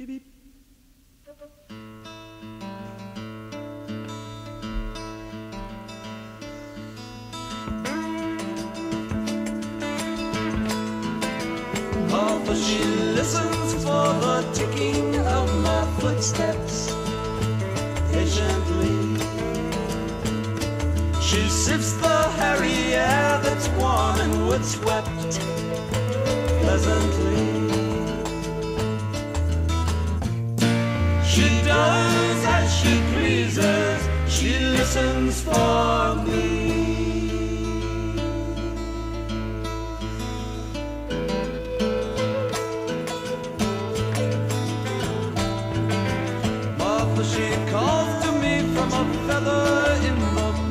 Beep beep. Martha, she listens for the ticking of my footsteps patiently. She sifts the hairy air that's warm and wood swept pleasantly. She does as she pleases, she listens for me. Martha, she calls to me from a feather in the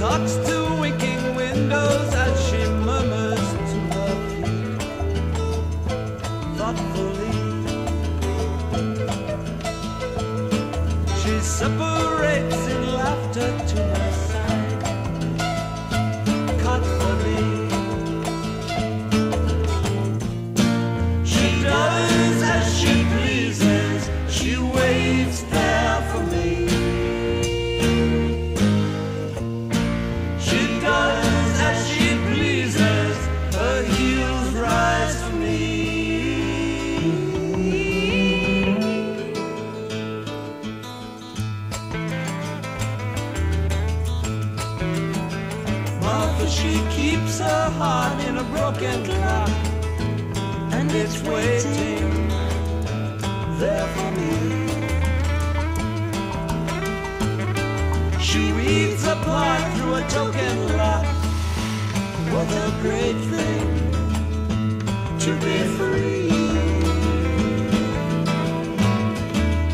talks to winking windows as she murmurs to her thoughtfully. She separates in laughter to my side, me. She does as she pleases, she waits Martha, she keeps her heart in a broken clock, and it's waiting there for me. She reads a part through a token lock. What a great thing to be free.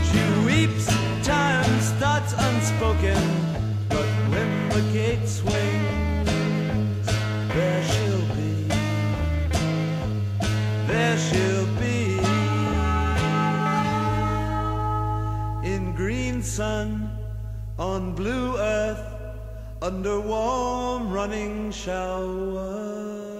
She weeps, time starts unspoken, but when the gate swings, sun, on blue earth, under warm running showers.